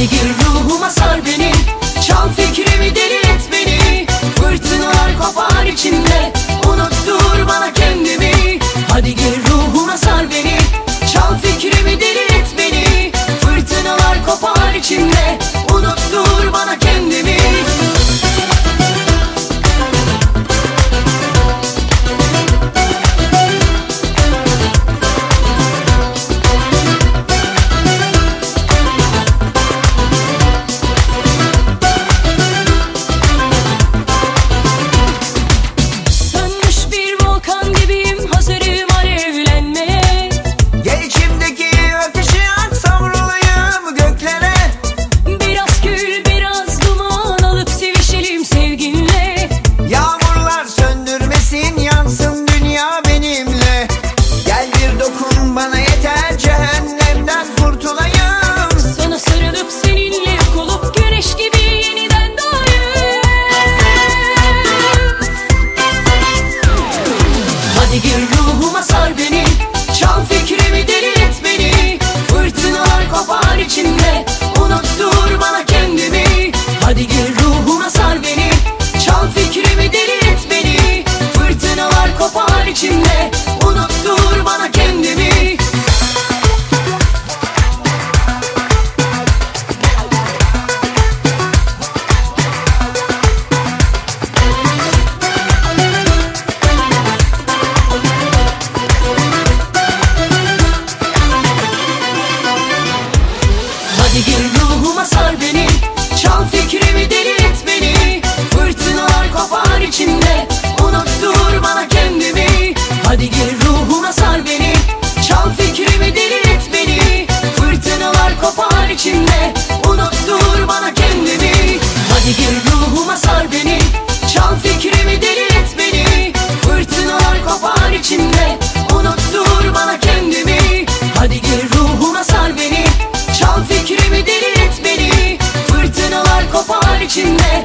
Hadi gir ruhuma sar beni. var içimde Unuttur bana kendini. gibi deli et beni. Fırtınalar kopar içinde